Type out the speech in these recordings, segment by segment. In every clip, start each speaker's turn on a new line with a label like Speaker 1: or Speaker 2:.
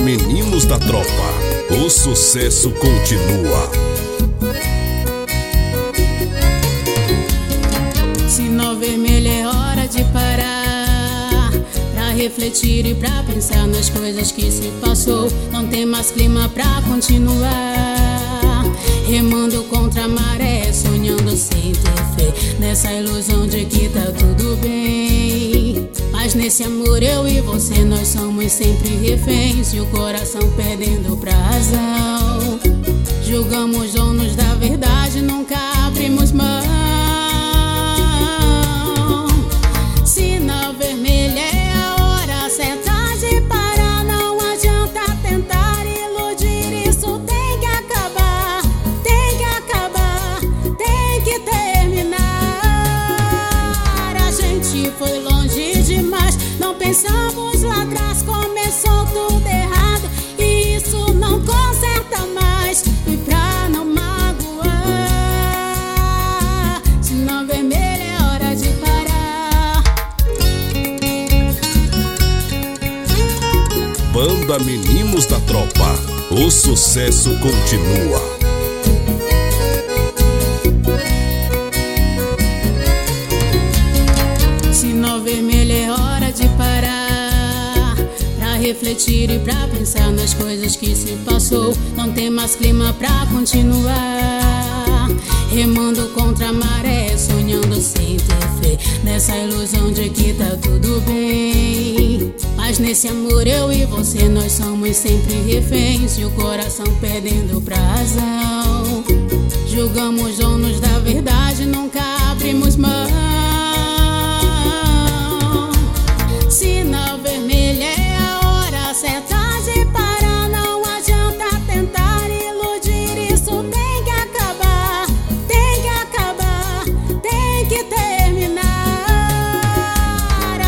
Speaker 1: meninos da tropa. O sucesso continua.
Speaker 2: Sinal vermelho é hora de parar. Pra refletir e pra pensar nas coisas que se passou. Não tem mais clima pra continuar. Remando contra a maré, sonhando sem ter fé. Nessa ilusão de que tá tudo bem. Mas nesse amor eu e você nós somos sempre reféns E o coração perdendo pra razão Julgamos donos da
Speaker 1: Banda Meninos da Tropa. O sucesso continua.
Speaker 2: Sinal vermelho é hora de parar Pra refletir e pra pensar nas coisas que se passou Não tem mais clima pra continuar Remando contra a maré, sonhando sem ter fé Nessa ilusão de que tá tudo bem nesse amor eu e você nós somos sempre reféns E o coração perdendo pra razão Julgamos donos da verdade, nunca abrimos mão Sinal vermelho é a hora certa de parar. Não adianta tentar iludir, isso tem que acabar. Tem que acabar, tem que terminar.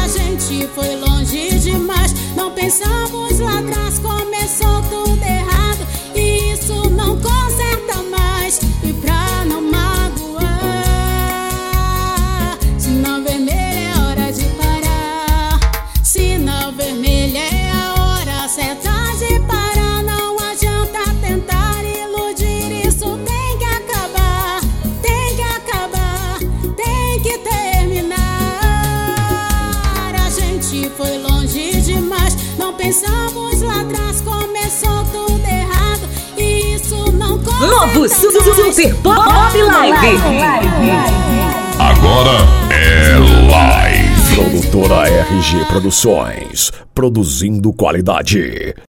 Speaker 2: A gente foi longe demais, não pensamos 10 lá atrás começou tudo errado e isso não
Speaker 3: Novo Super Pop Live.
Speaker 1: Agora é live.
Speaker 4: Produtora RG Produções, produzindo qualidade.